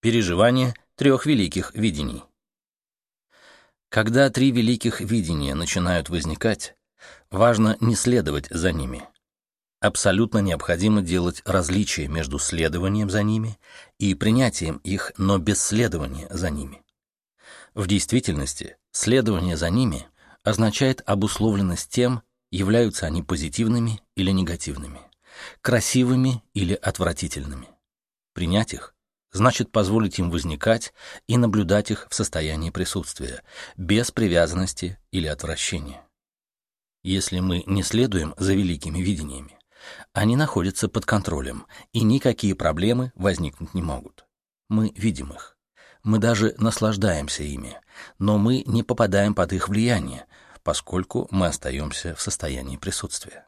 Переживание трех великих видений. Когда три великих видения начинают возникать, важно не следовать за ними. Абсолютно необходимо делать различие между следованием за ними и принятием их, но без следования за ними. В действительности, следование за ними означает обусловленность тем, являются они позитивными или негативными, красивыми или отвратительными. Принять их значит позволить им возникать и наблюдать их в состоянии присутствия, без привязанности или отвращения. Если мы не следуем за великими видениями, они находятся под контролем, и никакие проблемы возникнуть не могут. Мы видим их. Мы даже наслаждаемся ими, но мы не попадаем под их влияние, поскольку мы остаемся в состоянии присутствия.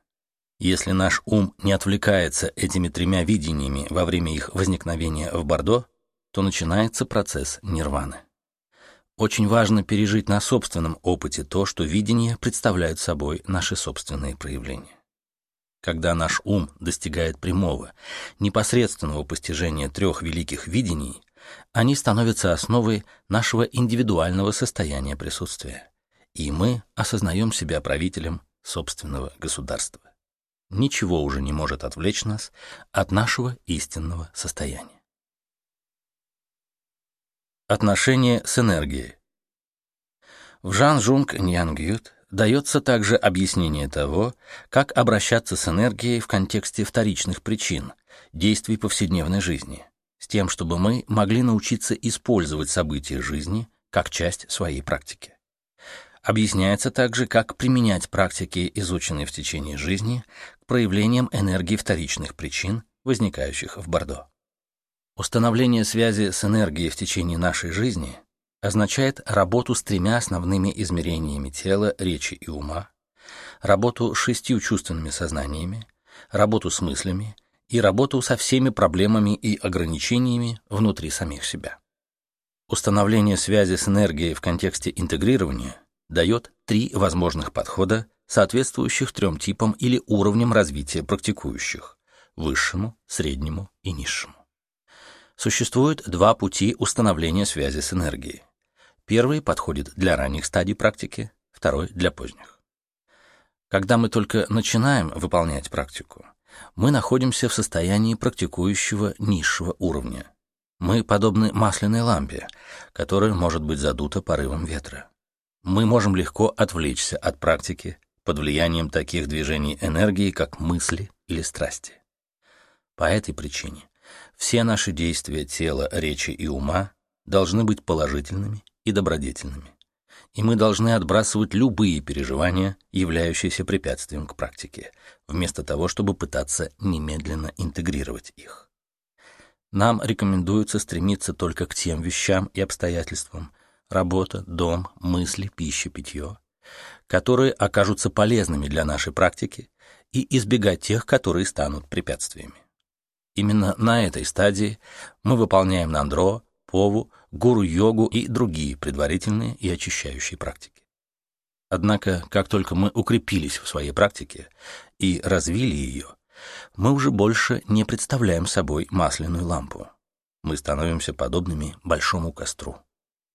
Если наш ум не отвлекается этими тремя видениями во время их возникновения в Бордо, то начинается процесс нирваны. Очень важно пережить на собственном опыте то, что видения представляют собой наши собственные проявления. Когда наш ум достигает прямого, непосредственного постижения трех великих видений, они становятся основой нашего индивидуального состояния присутствия, и мы осознаем себя правителем собственного государства ничего уже не может отвлечь нас от нашего истинного состояния. Отношение с энергией. В Жан Жунг Ньянгют дается также объяснение того, как обращаться с энергией в контексте вторичных причин, действий повседневной жизни, с тем, чтобы мы могли научиться использовать события жизни как часть своей практики. Объясняется также, как применять практики, изученные в течение жизни, к проявлениям энергии вторичных причин, возникающих в Бордо. Установление связи с энергией в течение нашей жизни означает работу с тремя основными измерениями тела, речи и ума, работу с шестью чувственными сознаниями, работу с мыслями и работу со всеми проблемами и ограничениями внутри самих себя. Установление связи с энергией в контексте интегрирования дает три возможных подхода, соответствующих трем типам или уровням развития практикующих – высшему, среднему и низшему. Существует два пути установления связи с энергией. Первый подходит для ранних стадий практики, второй – для поздних. Когда мы только начинаем выполнять практику, мы находимся в состоянии практикующего низшего уровня. Мы подобны масляной лампе, которая может быть задута порывом ветра мы можем легко отвлечься от практики под влиянием таких движений энергии, как мысли или страсти. По этой причине все наши действия тела, речи и ума должны быть положительными и добродетельными, и мы должны отбрасывать любые переживания, являющиеся препятствием к практике, вместо того, чтобы пытаться немедленно интегрировать их. Нам рекомендуется стремиться только к тем вещам и обстоятельствам, работа, дом, мысли, пища, питье, которые окажутся полезными для нашей практики, и избегать тех, которые станут препятствиями. Именно на этой стадии мы выполняем нандро, пову, гуру-йогу и другие предварительные и очищающие практики. Однако, как только мы укрепились в своей практике и развили ее, мы уже больше не представляем собой масляную лампу. Мы становимся подобными большому костру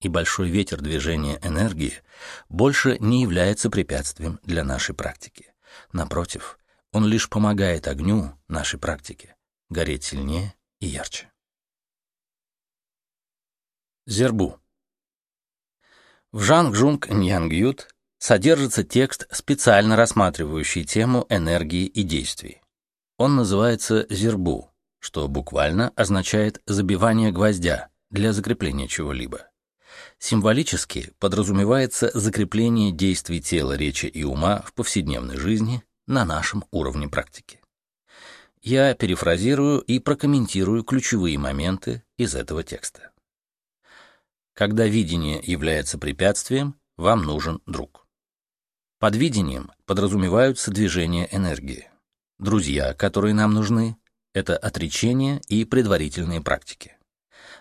и большой ветер движения энергии больше не является препятствием для нашей практики. Напротив, он лишь помогает огню нашей практики гореть сильнее и ярче. Зербу. В Ньянгют содержится текст, специально рассматривающий тему энергии и действий. Он называется «зербу», что буквально означает «забивание гвоздя» для закрепления чего-либо. Символически подразумевается закрепление действий тела, речи и ума в повседневной жизни на нашем уровне практики. Я перефразирую и прокомментирую ключевые моменты из этого текста. Когда видение является препятствием, вам нужен друг. Под видением подразумеваются движения энергии. Друзья, которые нам нужны, это отречение и предварительные практики.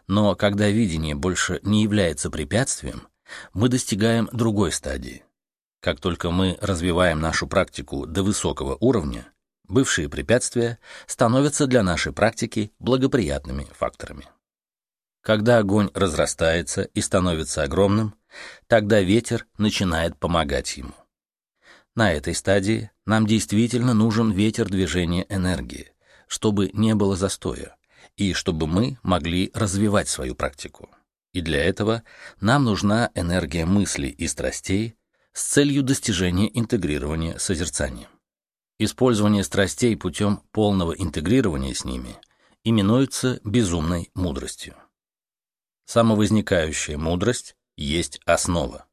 Но когда видение больше не является препятствием, мы достигаем другой стадии. Как только мы развиваем нашу практику до высокого уровня, бывшие препятствия становятся для нашей практики благоприятными факторами. Когда огонь разрастается и становится огромным, тогда ветер начинает помогать ему. На этой стадии нам действительно нужен ветер движения энергии, чтобы не было застоя, и чтобы мы могли развивать свою практику. И для этого нам нужна энергия мыслей и страстей с целью достижения интегрирования созерцания. Использование страстей путем полного интегрирования с ними именуется безумной мудростью. Самовозникающая мудрость есть основа.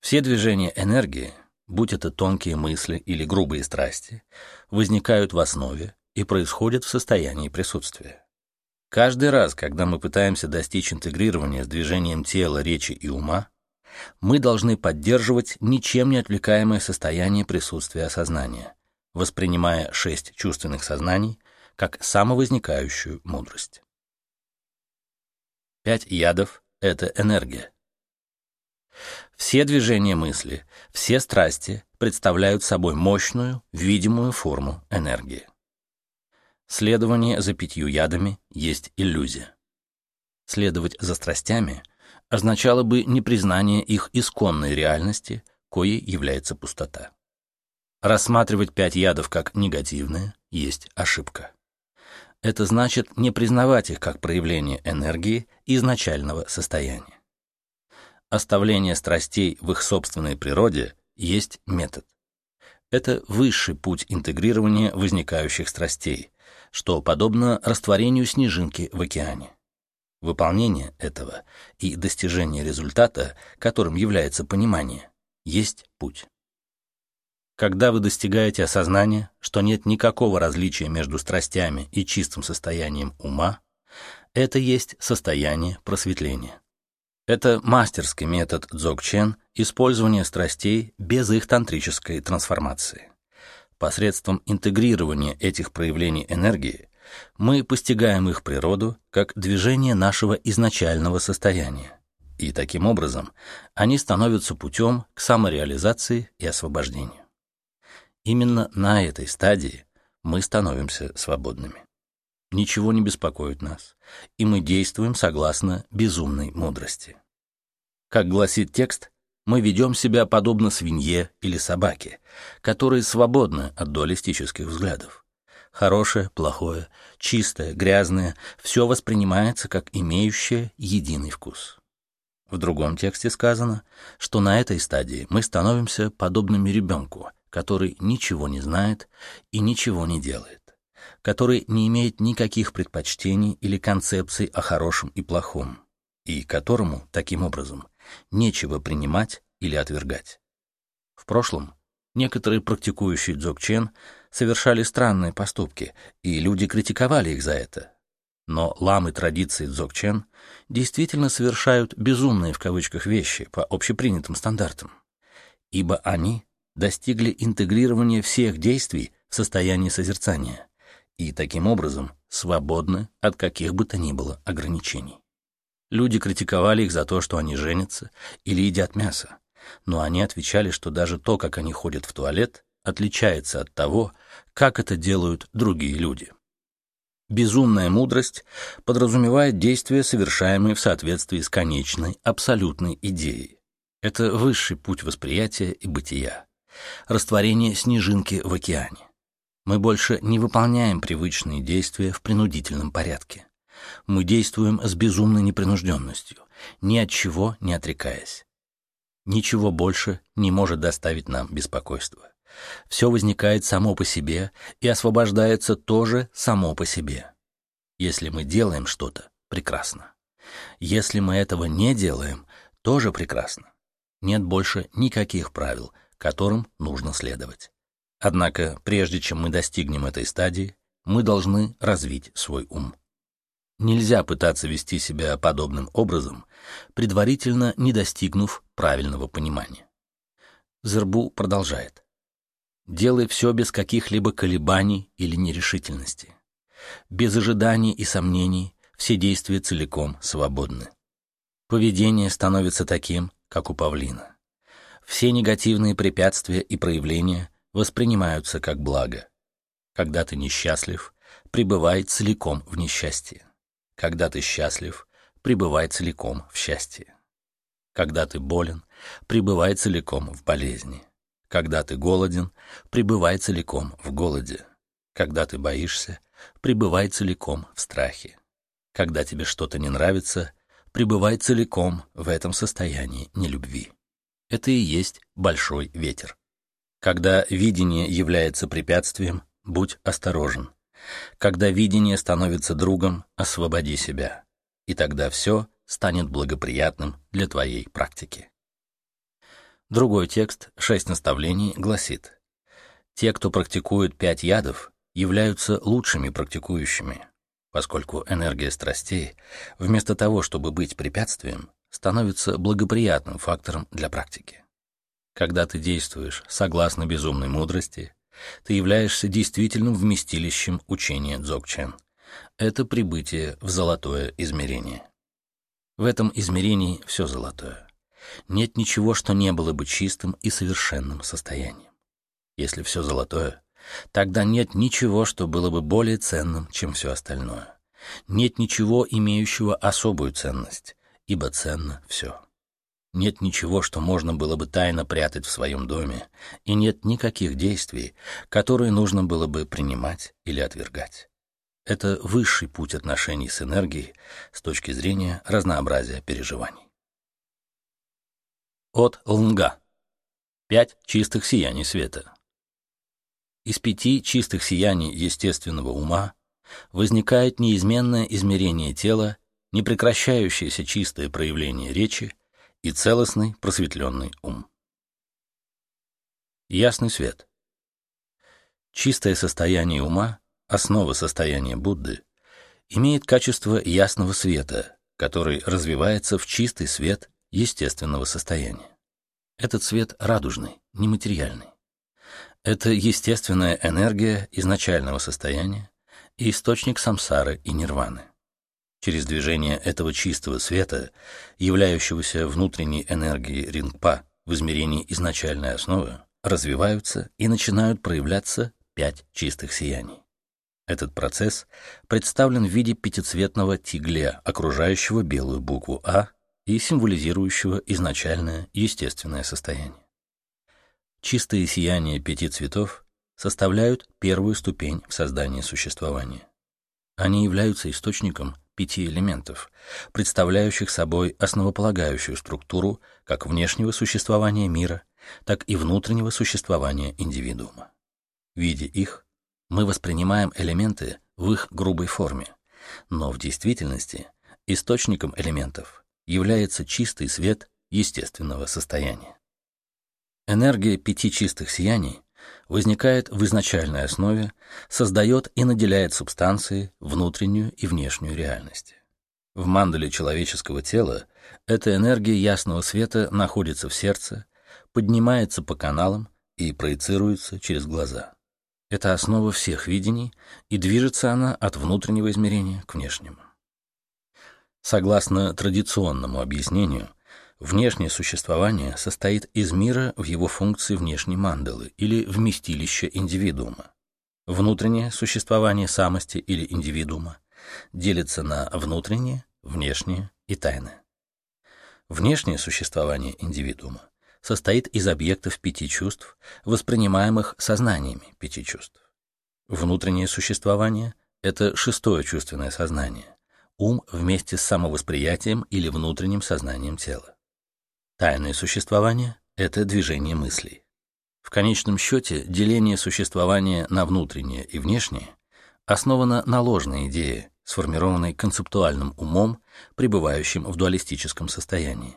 Все движения энергии будь это тонкие мысли или грубые страсти, возникают в основе и происходят в состоянии присутствия. Каждый раз, когда мы пытаемся достичь интегрирования с движением тела, речи и ума, мы должны поддерживать ничем не отвлекаемое состояние присутствия осознания, воспринимая шесть чувственных сознаний как самовозникающую мудрость. Пять ядов — это энергия. Все движения мысли, все страсти представляют собой мощную, видимую форму энергии. Следование за пятью ядами есть иллюзия. Следовать за страстями означало бы непризнание их исконной реальности, коей является пустота. Рассматривать пять ядов как негативные есть ошибка. Это значит не признавать их как проявление энергии изначального состояния. Оставление страстей в их собственной природе есть метод. Это высший путь интегрирования возникающих страстей, что подобно растворению снежинки в океане. Выполнение этого и достижение результата, которым является понимание, есть путь. Когда вы достигаете осознания, что нет никакого различия между страстями и чистым состоянием ума, это есть состояние просветления. Это мастерский метод дзогчен использования страстей без их тантрической трансформации. Посредством интегрирования этих проявлений энергии мы постигаем их природу как движение нашего изначального состояния, и таким образом они становятся путем к самореализации и освобождению. Именно на этой стадии мы становимся свободными ничего не беспокоит нас, и мы действуем согласно безумной мудрости. Как гласит текст, мы ведем себя подобно свинье или собаке, которые свободны от дуалистических взглядов. Хорошее, плохое, чистое, грязное — все воспринимается как имеющее единый вкус. В другом тексте сказано, что на этой стадии мы становимся подобными ребенку, который ничего не знает и ничего не делает который не имеет никаких предпочтений или концепций о хорошем и плохом, и которому, таким образом, нечего принимать или отвергать. В прошлом некоторые практикующие дзogchen совершали странные поступки, и люди критиковали их за это. Но ламы традиции дзogchen действительно совершают «безумные» в кавычках вещи по общепринятым стандартам, ибо они достигли интегрирования всех действий в состоянии созерцания — и таким образом свободны от каких бы то ни было ограничений. Люди критиковали их за то, что они женятся или едят мясо, но они отвечали, что даже то, как они ходят в туалет, отличается от того, как это делают другие люди. Безумная мудрость подразумевает действия, совершаемые в соответствии с конечной, абсолютной идеей. Это высший путь восприятия и бытия, растворение снежинки в океане. Мы больше не выполняем привычные действия в принудительном порядке. Мы действуем с безумной непринужденностью, ни от чего не отрекаясь. Ничего больше не может доставить нам беспокойства. Все возникает само по себе и освобождается тоже само по себе. Если мы делаем что-то, прекрасно. Если мы этого не делаем, тоже прекрасно. Нет больше никаких правил, которым нужно следовать. Однако, прежде чем мы достигнем этой стадии, мы должны развить свой ум. Нельзя пытаться вести себя подобным образом, предварительно не достигнув правильного понимания. Зербу продолжает. Делай все без каких-либо колебаний или нерешительности. Без ожиданий и сомнений все действия целиком свободны. Поведение становится таким, как у павлина. Все негативные препятствия и проявления воспринимаются как благо. Когда ты несчастлив, пребывай целиком в несчастье. Когда ты счастлив, пребывай целиком в счастье. Когда ты болен, пребывай целиком в болезни. Когда ты голоден, пребывай целиком в голоде. Когда ты боишься, пребывай целиком в страхе. Когда тебе что-то не нравится, пребывай целиком в этом состоянии нелюбви. Это и есть большой ветер. Когда видение является препятствием, будь осторожен. Когда видение становится другом, освободи себя. И тогда все станет благоприятным для твоей практики. Другой текст, шесть наставлений, гласит, «Те, кто практикует пять ядов, являются лучшими практикующими, поскольку энергия страстей, вместо того, чтобы быть препятствием, становится благоприятным фактором для практики. Когда ты действуешь согласно безумной мудрости, ты являешься действительным вместилищем учения Дзогчен. Это прибытие в золотое измерение. В этом измерении все золотое. Нет ничего, что не было бы чистым и совершенным состоянием. Если все золотое, тогда нет ничего, что было бы более ценным, чем все остальное. Нет ничего, имеющего особую ценность, ибо ценно все. Нет ничего, что можно было бы тайно прятать в своем доме, и нет никаких действий, которые нужно было бы принимать или отвергать. Это высший путь отношений с энергией с точки зрения разнообразия переживаний. От Лнга. Пять чистых сияний света. Из пяти чистых сияний естественного ума возникает неизменное измерение тела, непрекращающееся чистое проявление речи и целостный просветленный ум. Ясный свет. Чистое состояние ума основа состояния Будды, имеет качество ясного света, который развивается в чистый свет естественного состояния. Этот свет радужный, нематериальный. Это естественная энергия изначального состояния и источник самсары и нирваны. Через движение этого чистого света, являющегося внутренней энергией рингпа в измерении изначальной основы, развиваются и начинают проявляться пять чистых сияний. Этот процесс представлен в виде пятицветного тигля, окружающего белую букву «А» и символизирующего изначальное естественное состояние. Чистые сияния пяти цветов составляют первую ступень в создании существования. Они являются источником пяти элементов, представляющих собой основополагающую структуру как внешнего существования мира, так и внутреннего существования индивидуума. Видя их, мы воспринимаем элементы в их грубой форме, но в действительности источником элементов является чистый свет естественного состояния. Энергия пяти чистых сияний возникает в изначальной основе, создает и наделяет субстанции внутреннюю и внешнюю реальности. В мандале человеческого тела эта энергия ясного света находится в сердце, поднимается по каналам и проецируется через глаза. Это основа всех видений, и движется она от внутреннего измерения к внешнему. Согласно традиционному объяснению, внешнее существование состоит из мира в его функции внешней мандалы или вместилища индивидуума. Внутреннее существование самости или индивидуума делится на внутреннее, внешнее и тайное. Внешнее существование индивидуума состоит из объектов пяти чувств, воспринимаемых сознаниями пяти чувств. Внутреннее существование — это шестое чувственное сознание, ум вместе с самовосприятием или внутренним сознанием тела. Тайное существование — это движение мыслей. В конечном счете деление существования на внутреннее и внешнее основано на ложной идее, сформированной концептуальным умом, пребывающим в дуалистическом состоянии.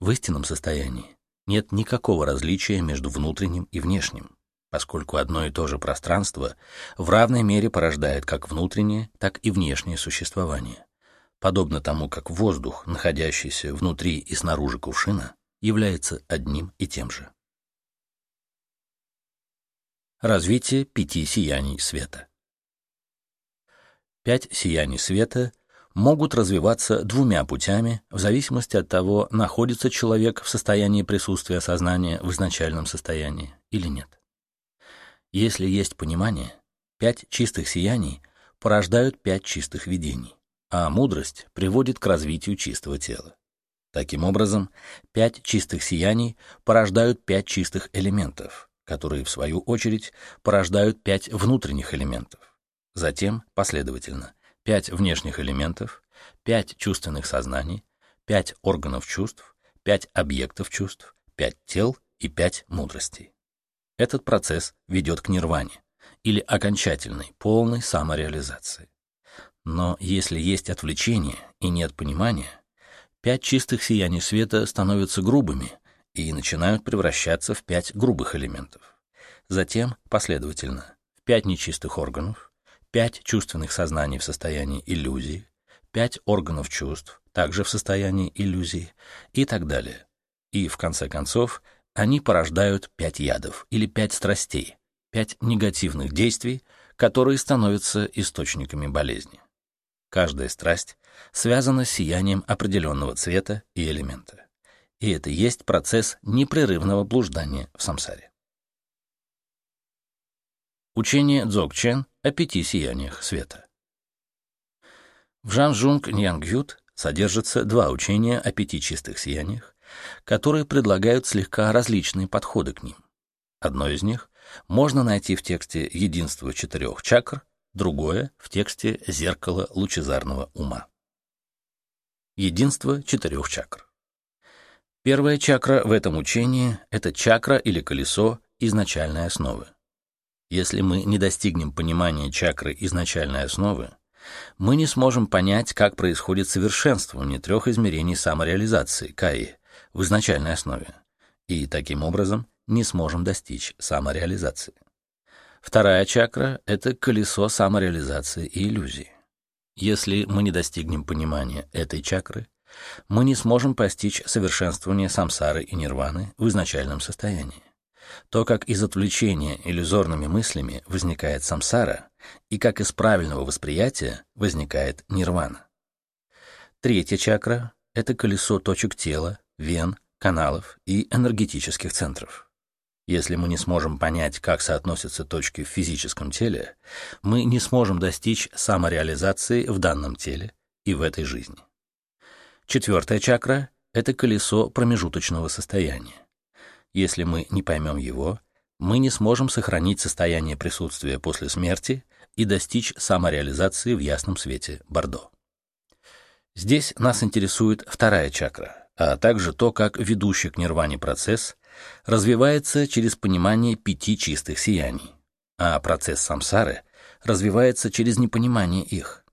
В истинном состоянии нет никакого различия между внутренним и внешним, поскольку одно и то же пространство в равной мере порождает как внутреннее, так и внешнее существование, подобно тому, как воздух, находящийся внутри и снаружи кувшина, является одним и тем же. Развитие пяти сияний света. Пять сияний света могут развиваться двумя путями в зависимости от того, находится человек в состоянии присутствия сознания в изначальном состоянии или нет. Если есть понимание, пять чистых сияний порождают пять чистых видений, а мудрость приводит к развитию чистого тела. Таким образом, пять чистых сияний порождают пять чистых элементов, которые, в свою очередь, порождают пять внутренних элементов. Затем, последовательно, пять внешних элементов, пять чувственных сознаний, пять органов чувств, пять объектов чувств, пять тел и пять мудростей. Этот процесс ведет к нирване, или окончательной, полной самореализации. Но если есть отвлечение и нет понимания, пять чистых сияний света становятся грубыми и начинают превращаться в пять грубых элементов. Затем, последовательно, в пять нечистых органов, пять чувственных сознаний в состоянии иллюзии, пять органов чувств, также в состоянии иллюзии и так далее. И, в конце концов, они порождают пять ядов или пять страстей, пять негативных действий, которые становятся источниками болезни. Каждая страсть связана с сиянием определенного цвета и элемента. И это есть процесс непрерывного блуждания в самсаре. Учение Дзогчен о пяти сияниях света. В Жанжунг Ньянгют содержится два учения о пяти чистых сияниях, которые предлагают слегка различные подходы к ним. Одно из них можно найти в тексте «Единство четырех чакр», другое — в тексте «Зеркало лучезарного ума». Единство четырех чакр. Первая чакра в этом учении — это чакра или колесо изначальной основы. Если мы не достигнем понимания чакры изначальной основы, мы не сможем понять, как происходит совершенствование трех измерений самореализации, каи, в изначальной основе, и таким образом не сможем достичь самореализации. Вторая чакра — это колесо самореализации и иллюзии. Если мы не достигнем понимания этой чакры, мы не сможем постичь совершенствование самсары и нирваны в изначальном состоянии. То, как из отвлечения иллюзорными мыслями возникает самсара, и как из правильного восприятия возникает нирвана. Третья чакра — это колесо точек тела, вен, каналов и энергетических центров. Если мы не сможем понять, как соотносятся точки в физическом теле, мы не сможем достичь самореализации в данном теле и в этой жизни. Четвертая чакра — это колесо промежуточного состояния. Если мы не поймем его, мы не сможем сохранить состояние присутствия после смерти и достичь самореализации в ясном свете Бордо. Здесь нас интересует вторая чакра, а также то, как ведущий к нирване процесс развивается через понимание пяти чистых сияний, а процесс самсары развивается через непонимание их.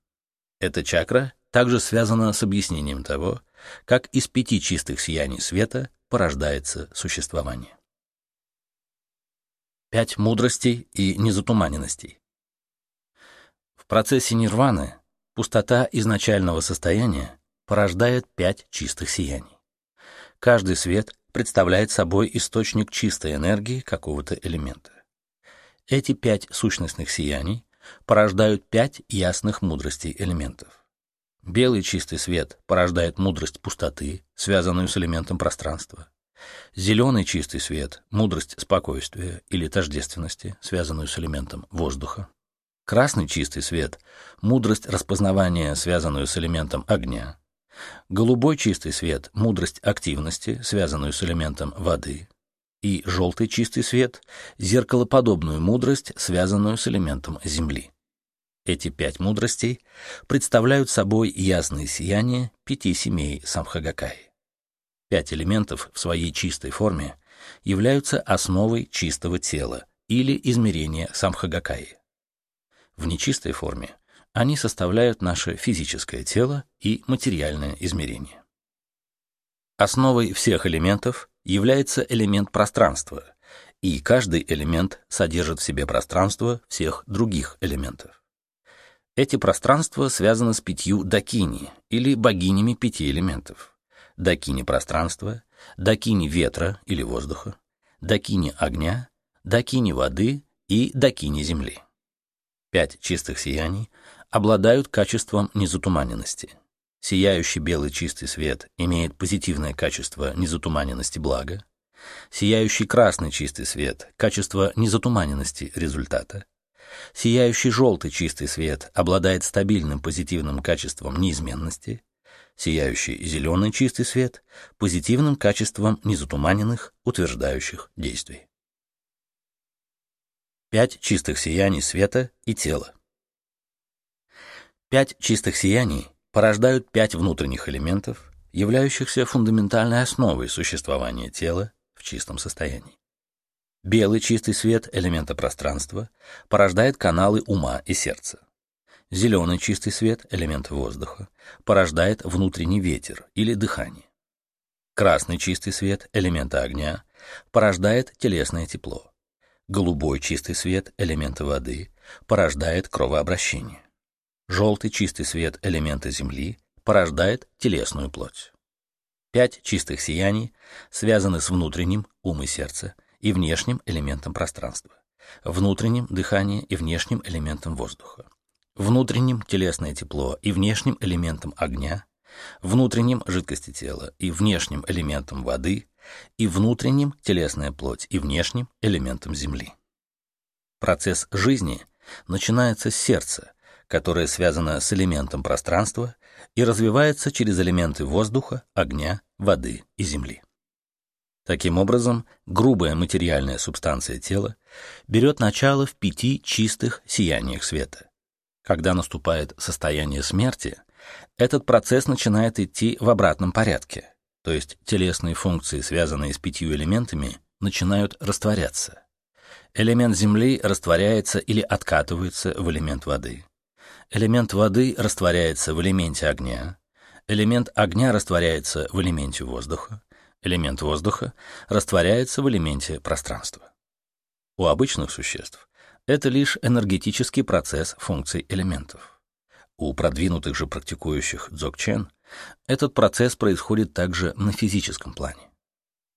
Эта чакра также связана с объяснением того, как из пяти чистых сияний света порождается существование. Пять мудростей и незатуманенностей. В процессе нирваны пустота изначального состояния порождает пять чистых сияний. Каждый свет представляет собой источник чистой энергии какого-то элемента. Эти пять сущностных сияний порождают пять ясных мудростей элементов. Белый чистый свет порождает мудрость пустоты, связанную с элементом пространства. Зеленый чистый свет — мудрость спокойствия или тождественности, связанную с элементом воздуха. Красный чистый свет — мудрость распознавания, связанную с элементом огня. Голубой чистый свет — мудрость активности, связанную с элементом воды. И желтый чистый свет — зеркалоподобную мудрость, связанную с элементом земли. Эти пять мудростей представляют собой ясное сияние пяти семей Самхагакаи. Пять элементов в своей чистой форме являются основой чистого тела или измерения Самхагакаи. В нечистой форме они составляют наше физическое тело и материальное измерение. Основой всех элементов является элемент пространства, и каждый элемент содержит в себе пространство всех других элементов. Эти пространства связаны с пятью дакини, или богинями пяти элементов. Дакини пространства, дакини ветра или воздуха, дакини огня, дакини воды и дакини земли. Пять чистых сияний обладают качеством незатуманенности. Сияющий белый чистый свет имеет позитивное качество незатуманенности блага, сияющий красный чистый свет — качество незатуманенности результата, Сияющий желтый чистый свет обладает стабильным позитивным качеством неизменности, сияющий зеленый чистый свет — позитивным качеством незатуманенных, утверждающих действий. Пять чистых сияний света и тела. Пять чистых сияний порождают пять внутренних элементов, являющихся фундаментальной основой существования тела в чистом состоянии. Белый чистый свет элемента пространства порождает каналы ума и сердца. Зеленый чистый свет элемента воздуха порождает внутренний ветер или дыхание. Красный чистый свет элемента огня порождает телесное тепло. Голубой чистый свет элемента воды порождает кровообращение. Желтый чистый свет элемента земли порождает телесную плоть. Пять чистых сияний связаны с внутренним, ум и сердце, и внешним элементом пространства, внутренним дыханием и внешним элементом воздуха, внутренним телесное тепло и внешним элементом огня, внутренним жидкости тела и внешним элементом воды и внутренним телесная плоть и внешним элементом земли. Процесс жизни начинается с сердца, которое связано с элементом пространства и развивается через элементы воздуха, огня, воды и земли. Таким образом, грубая материальная субстанция тела берет начало в пяти чистых сияниях света. Когда наступает состояние смерти, этот процесс начинает идти в обратном порядке, то есть телесные функции, связанные с пятью элементами, начинают растворяться. Элемент Земли растворяется или откатывается в элемент воды. Элемент воды растворяется в элементе огня. Элемент огня растворяется в элементе воздуха элемент воздуха, растворяется в элементе пространства. У обычных существ это лишь энергетический процесс функций элементов. У продвинутых же практикующих дзогчен этот процесс происходит также на физическом плане.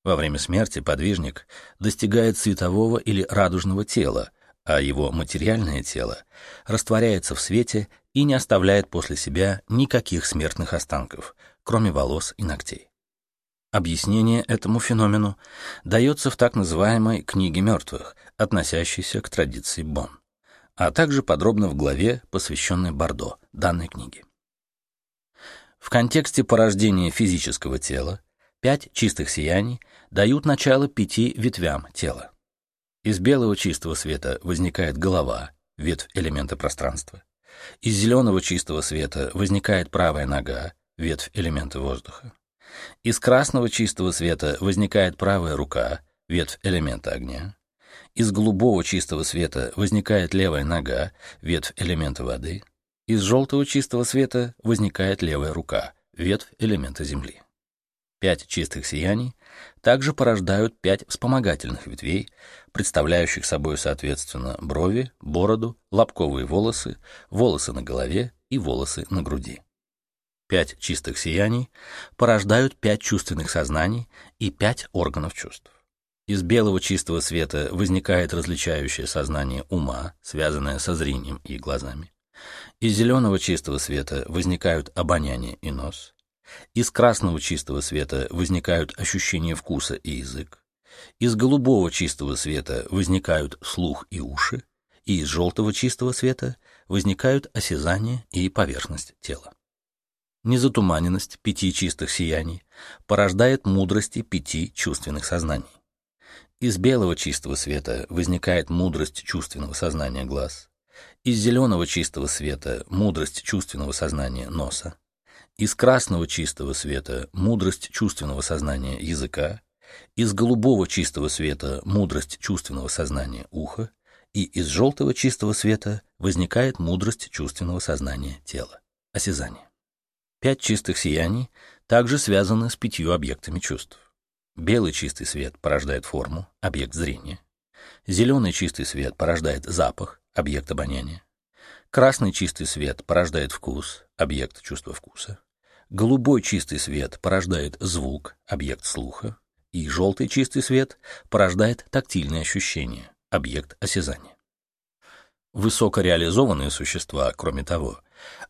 Во время смерти подвижник достигает светового или радужного тела, а его материальное тело растворяется в свете и не оставляет после себя никаких смертных останков, кроме волос и ногтей. Объяснение этому феномену дается в так называемой «книге мертвых», относящейся к традиции Бон, а также подробно в главе, посвященной Бордо, данной книги. В контексте порождения физического тела пять чистых сияний дают начало пяти ветвям тела. Из белого чистого света возникает голова, ветвь элемента пространства. Из зеленого чистого света возникает правая нога, ветвь элемента воздуха. Из красного чистого света возникает правая рука, ветвь элемента огня. Из голубого чистого света возникает левая нога, ветвь элемента воды. Из желтого чистого света возникает левая рука, ветвь элемента земли. Пять чистых сияний также порождают пять вспомогательных ветвей, представляющих собой, соответственно, брови, бороду, лобковые волосы, волосы на голове и волосы на груди. Пять чистых сияний порождают пять чувственных сознаний и пять органов чувств. Из белого чистого света возникает различающее сознание ума, связанное со зрением и глазами. Из зеленого чистого света возникают обоняние и нос. Из красного чистого света возникают ощущения вкуса и язык. Из голубого чистого света возникают слух и уши. И из желтого чистого света возникают осязание и поверхность тела. Незатуманенность пяти чистых сияний порождает мудрости пяти чувственных сознаний. Из белого чистого света возникает мудрость чувственного сознания глаз. Из зеленого чистого света — мудрость чувственного сознания носа. Из красного чистого света — мудрость чувственного сознания языка. Из голубого чистого света — мудрость чувственного сознания уха. И из желтого чистого света возникает мудрость чувственного сознания тела, осязание. Пять чистых сияний также связаны с пятью объектами чувств. Белый чистый свет порождает форму, объект зрения. Зеленый чистый свет порождает запах, объект обоняния. Красный чистый свет порождает вкус, объект чувства вкуса. Голубой чистый свет порождает звук, объект слуха. И желтый чистый свет порождает тактильные ощущения, объект осязания. Высокореализованные существа, кроме того,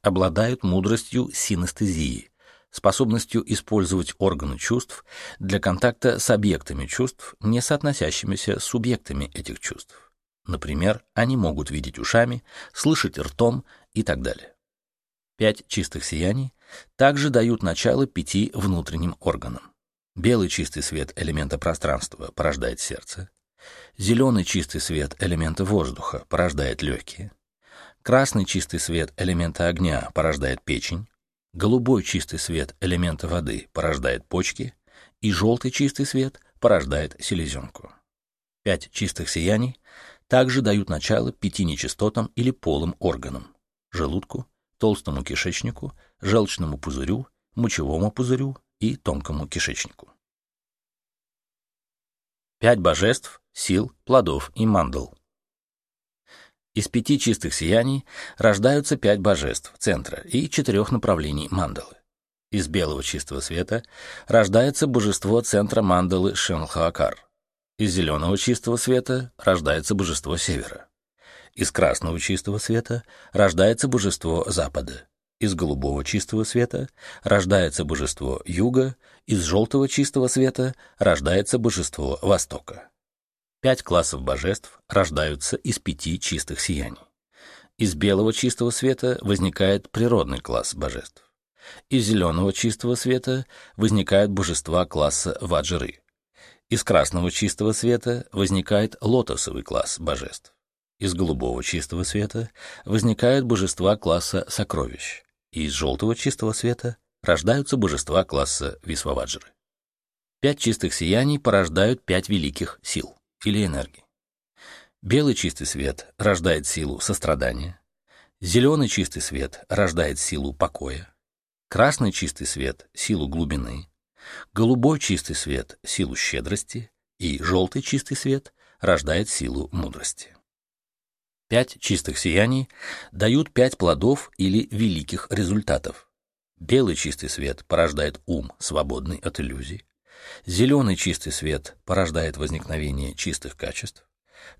обладают мудростью синестезии, способностью использовать органы чувств для контакта с объектами чувств, не соотносящимися с субъектами этих чувств. Например, они могут видеть ушами, слышать ртом и так далее. Пять чистых сияний также дают начало пяти внутренним органам. Белый чистый свет элемента пространства порождает сердце. Зеленый чистый свет элемента воздуха порождает легкие. Красный чистый свет элемента огня порождает печень. Голубой чистый свет элемента воды порождает почки. И желтый чистый свет порождает селезенку. Пять чистых сияний также дают начало пяти нечистотам или полым органам – желудку, толстому кишечнику, желчному пузырю, мочевому пузырю и тонкому кишечнику. Пять божеств, сил, плодов и мандал. Из пяти чистых сияний рождаются пять божеств центра и четырех направлений мандалы. Из белого чистого света рождается божество центра мандалы Шенхаакар. Из зеленого чистого света рождается божество севера. Из красного чистого света рождается божество Запада. Из голубого чистого света рождается божество Юга, из желтого чистого света рождается божество Востока. Пять классов божеств рождаются из пяти чистых сияний. Из белого чистого света возникает природный класс божеств. Из зеленого чистого света возникают божества класса Ваджры. Из красного чистого света возникает лотосовый класс божеств. Из голубого чистого света возникают божества класса сокровищ, и из желтого чистого света рождаются божества класса Висваваджры. Пять чистых сияний порождают пять великих сил или энергий. Белый чистый свет рождает силу сострадания, зеленый чистый свет рождает силу покоя, красный чистый свет — силу глубины, голубой чистый свет — силу щедрости и желтый чистый свет рождает силу мудрости. Пять чистых сияний дают пять плодов или великих результатов. Белый чистый свет порождает ум, свободный от иллюзий. Зеленый чистый свет порождает возникновение чистых качеств.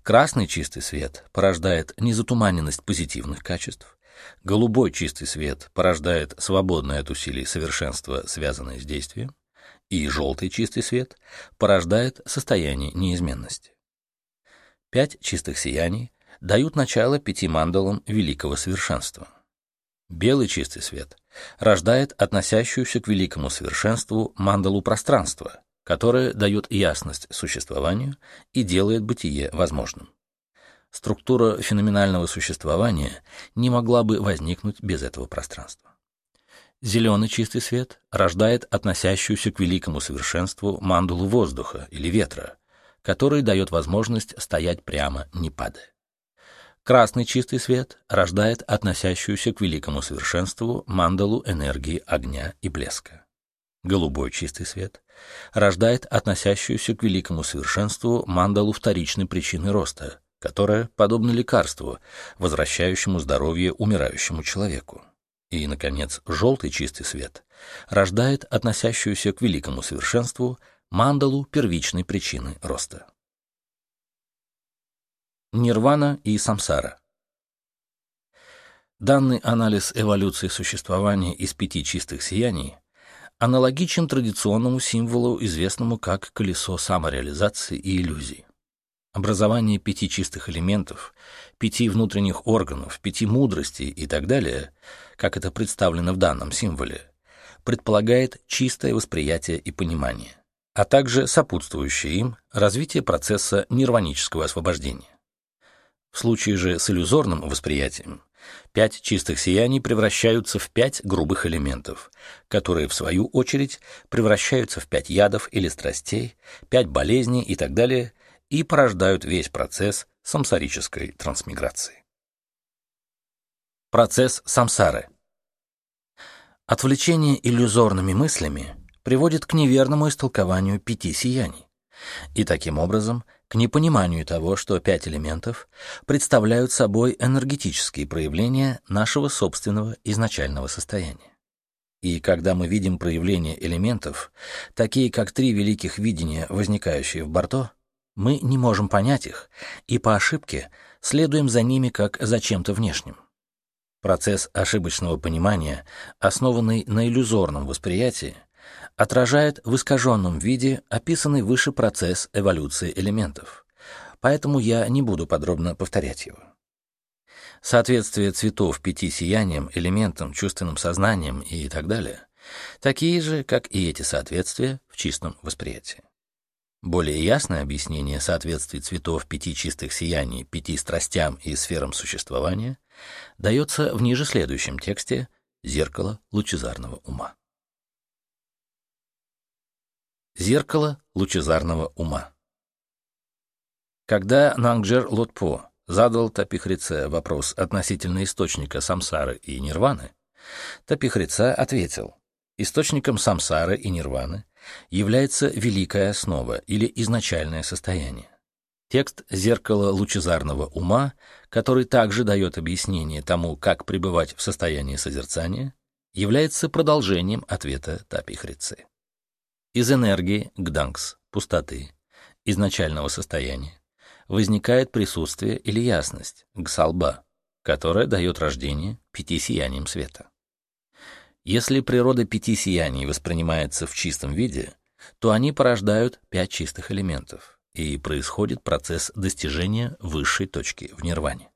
Красный чистый свет порождает незатуманенность позитивных качеств. Голубой чистый свет порождает свободное от усилий совершенство, связанное с действием. И желтый чистый свет порождает состояние неизменности. Пять чистых сияний дают начало пяти мандалам великого совершенства. Белый чистый свет рождает относящуюся к великому совершенству мандалу пространства, которое дает ясность существованию и делает бытие возможным. Структура феноменального существования не могла бы возникнуть без этого пространства. Зеленый чистый свет рождает относящуюся к великому совершенству мандалу воздуха или ветра, который дает возможность стоять прямо, не падая. Красный чистый свет рождает относящуюся к великому совершенству мандалу энергии огня и блеска. Голубой чистый свет рождает относящуюся к великому совершенству мандалу вторичной причины роста, которая подобна лекарству, возвращающему здоровье умирающему человеку. И, наконец, желтый чистый свет рождает относящуюся к великому совершенству мандалу первичной причины роста. Нирвана и самсара. Данный анализ эволюции существования из пяти чистых сияний аналогичен традиционному символу, известному как колесо самореализации и иллюзий. Образование пяти чистых элементов, пяти внутренних органов, пяти мудростей и так далее, как это представлено в данном символе, предполагает чистое восприятие и понимание, а также сопутствующее им развитие процесса нирванического освобождения. В случае же с иллюзорным восприятием пять чистых сияний превращаются в пять грубых элементов, которые, в свою очередь, превращаются в пять ядов или страстей, пять болезней и так далее, и порождают весь процесс самсарической трансмиграции. Процесс самсары. Отвлечение иллюзорными мыслями приводит к неверному истолкованию пяти сияний, и таким образом к непониманию того, что пять элементов представляют собой энергетические проявления нашего собственного изначального состояния. И когда мы видим проявления элементов, такие как три великих видения, возникающие в Барто, мы не можем понять их и по ошибке следуем за ними как за чем-то внешним. Процесс ошибочного понимания, основанный на иллюзорном восприятии, отражает в искаженном виде описанный выше процесс эволюции элементов, поэтому я не буду подробно повторять его. Соответствие цветов пяти сияниям, элементам, чувственным сознанием и так далее, такие же, как и эти соответствия в чистом восприятии. Более ясное объяснение соответствий цветов пяти чистых сияний, пяти страстям и сферам существования дается в ниже следующем тексте «Зеркало лучезарного ума». Зеркало лучезарного ума. Когда Нангджер Лотпо задал Тапихрице вопрос относительно источника самсары и нирваны, Тапихрица ответил, источником самсары и нирваны является великая основа или изначальное состояние. Текст «Зеркало лучезарного ума», который также дает объяснение тому, как пребывать в состоянии созерцания, является продолжением ответа Тапихрицы. Из энергии гданкс, пустоты, изначального состояния, возникает присутствие или ясность, гсалба, которая дает рождение пяти сияниям света. Если природа пяти сияний воспринимается в чистом виде, то они порождают пять чистых элементов, и происходит процесс достижения высшей точки в нирване.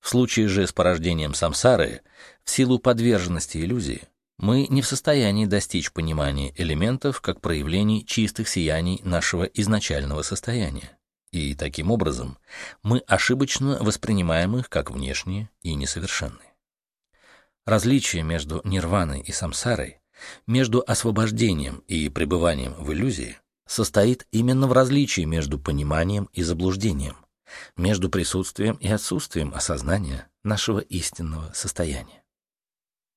В случае же с порождением самсары, в силу подверженности иллюзии, мы не в состоянии достичь понимания элементов как проявлений чистых сияний нашего изначального состояния, и таким образом мы ошибочно воспринимаем их как внешние и несовершенные. Различие между нирваной и самсарой, между освобождением и пребыванием в иллюзии, состоит именно в различии между пониманием и заблуждением, между присутствием и отсутствием осознания нашего истинного состояния.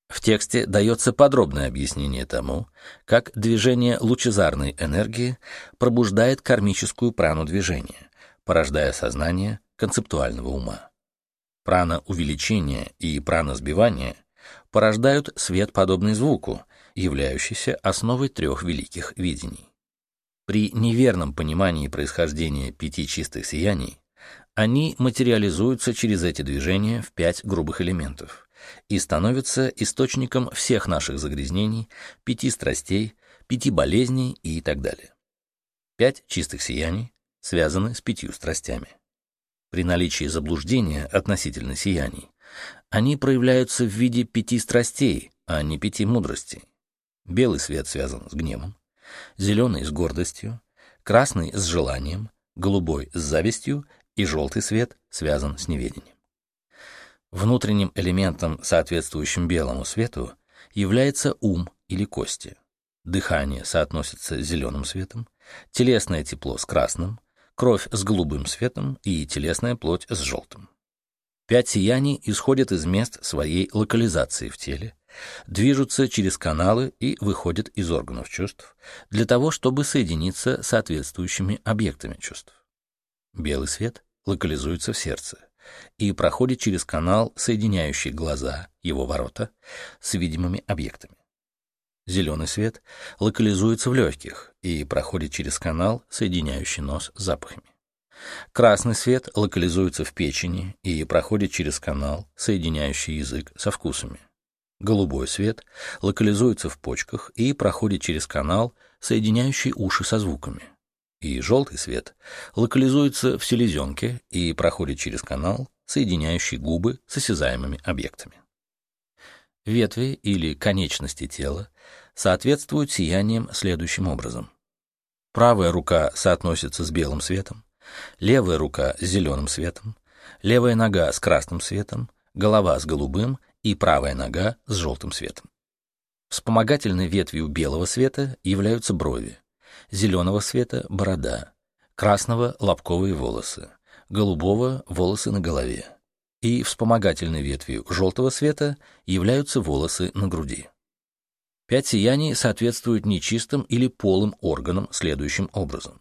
В тексте дается подробное объяснение тому, как движение лучезарной энергии пробуждает кармическую прану движения, порождая сознание концептуального ума. Прана увеличения и прана сбивания порождают свет, подобный звуку, являющийся основой трех великих видений. При неверном понимании происхождения пяти чистых сияний они материализуются через эти движения в пять грубых элементов и становятся источником всех наших загрязнений, пяти страстей, пяти болезней и так далее. Пять чистых сияний связаны с пятью страстями. При наличии заблуждения относительно сияний они проявляются в виде пяти страстей, а не пяти мудростей. Белый свет связан с гневом, зеленый с гордостью, красный с желанием, голубой с завистью и желтый свет связан с неведением. Внутренним элементом, соответствующим белому свету, является ум или кости. Дыхание соотносится с зеленым светом, телесное тепло с красным, кровь с голубым светом и телесная плоть с желтым. Пять сияний исходят из мест своей локализации в теле, движутся через каналы и выходят из органов чувств для того, чтобы соединиться с соответствующими объектами чувств. Белый свет локализуется в сердце и проходит через канал, соединяющий глаза, его ворота, с видимыми объектами. Зеленый свет локализуется в легких и проходит через канал, соединяющий нос с запахами. Красный свет локализуется в печени и проходит через канал, соединяющий язык со вкусами. Голубой свет локализуется в почках и проходит через канал, соединяющий уши со звуками. И желтый свет локализуется в селезенке и проходит через канал, соединяющий губы с осязаемыми объектами. Ветви или конечности тела соответствуют сияниям следующим образом. Правая рука соотносится с белым светом, левая рука с зеленым светом, левая нога с красным светом, голова с голубым и правая нога с желтым светом. Вспомогательной ветвью белого света являются брови, зеленого света — борода, красного — лобковые волосы, голубого — волосы на голове, и вспомогательной ветвью желтого света являются волосы на груди. Пять сияний соответствуют нечистым или полым органам следующим образом.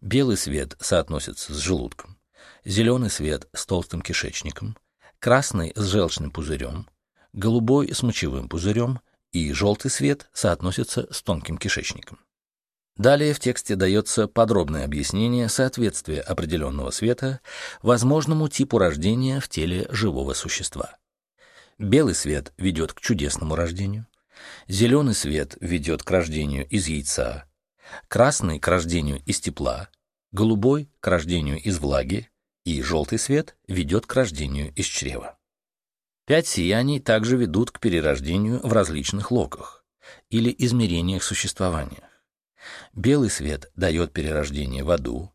Белый свет соотносится с желудком, зеленый свет с толстым кишечником, красный с желчным пузырем, голубой с мочевым пузырем и желтый свет соотносится с тонким кишечником. Далее в тексте дается подробное объяснение соответствия определенного света возможному типу рождения в теле живого существа. Белый свет ведет к чудесному рождению, зеленый свет ведет к рождению из яйца, красный — к рождению из тепла, Голубой — к рождению из влаги, и желтый свет ведет к рождению из чрева. Пять сияний также ведут к перерождению в различных локах или измерениях существования. Белый свет дает перерождение в аду,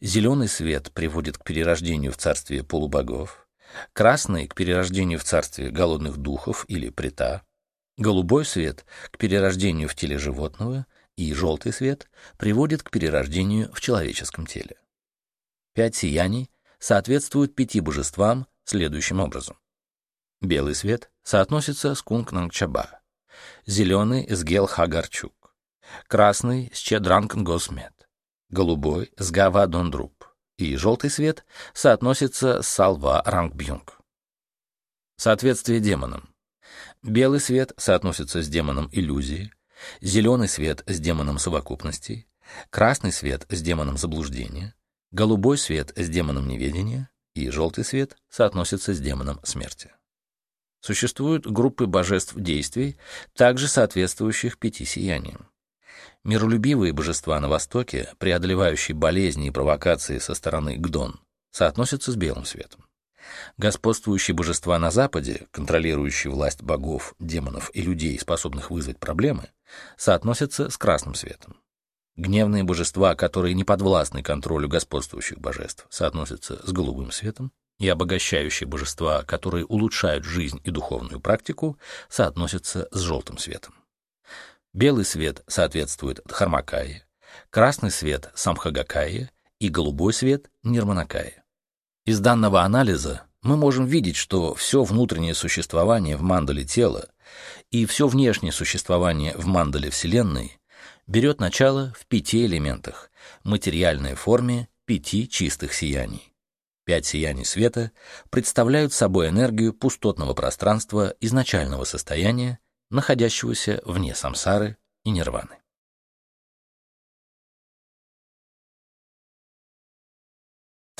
зеленый свет приводит к перерождению в царстве полубогов, красный — к перерождению в царстве голодных духов или прета, голубой свет — к перерождению в теле животного, и желтый свет приводит к перерождению в человеческом теле. Пять сияний соответствуют пяти божествам следующим образом. Белый свет соотносится с Кунг-Нангчаба, зеленый — с Гел-Хагарчук, красный — с Чедранг-Госмет, голубой — с Гава-Дондруб и желтый свет соотносится с Салва-Рангбюнг. Соответствие демонам. Белый свет соотносится с демоном иллюзии, зеленый свет с демоном совокупности, красный свет с демоном заблуждения, голубой свет с демоном неведения и желтый свет соотносится с демоном смерти. Существуют группы божеств действий, также соответствующих пяти сияниям. Миролюбивые божества на Востоке, преодолевающие болезни и провокации со стороны Гдон, соотносятся с белым светом. Господствующие божества на Западе, контролирующие власть богов, демонов и людей, способных вызвать проблемы, соотносятся с красным светом. Гневные божества, которые не подвластны контролю господствующих божеств, соотносятся с голубым светом, и обогащающие божества, которые улучшают жизнь и духовную практику, соотносятся с желтым светом. Белый свет соответствует Дхармакае, красный свет — Самхагакае и голубой свет — Нирманакае. Из данного анализа мы можем видеть, что все внутреннее существование в мандале тела и все внешнее существование в мандале Вселенной берет начало в пяти элементах, материальной форме пяти чистых сияний. Пять сияний света представляют собой энергию пустотного пространства изначального состояния, находящегося вне самсары и нирваны.